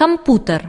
компьютер.